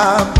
lá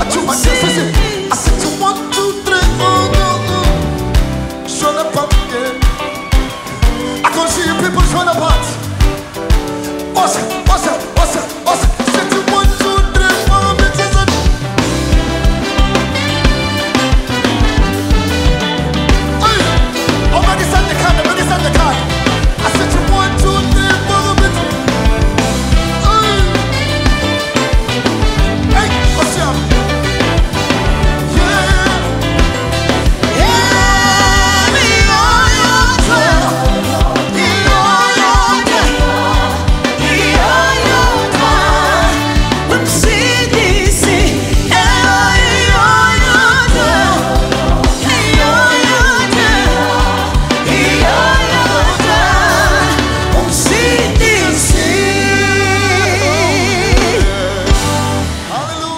Ativa a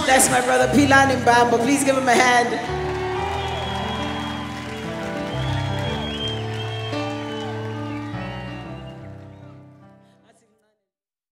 my brother Pilan Mbambo. Please give him a hand.